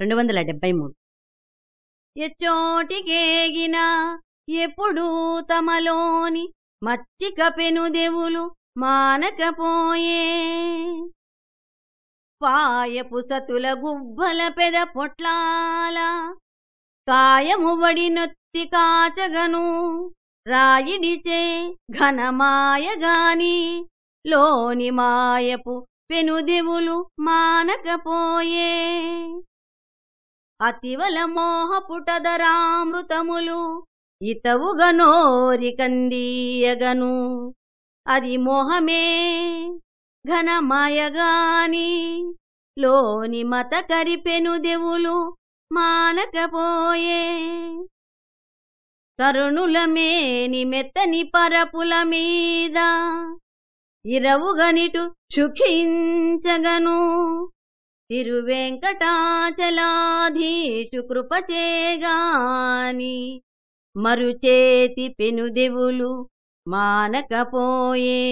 రెండు వందల డెబ్బై మూడు. ఎచ్చోటికేగినా ఎప్పుడూ తమలోని మచ్చిక పెనుదెవులు మానకపోయే. పాయపు సతుల గుబ్బల పెద పొట్లాల కాయము వడి నొత్తి కాచగను రాయిడిచే ఘనమాయగాని లోని మాయపు పెనుదెవులు మానకపోయే. అతివల మోహపుటదరామృతములు ఇతవుగనోరికందీయగను అది మోహమే ఘనమాయగాని లోని మత కరిపెనుదెవులు మానకపోయే. తరుణులమేని మెత్తని పరపుల మీద ఇరవుగనిటు సుఖించగను. తిరువెంకటాచలాధీషు కృపచేగాని మరుచేతి పెనుదెవులు మానకపోయే.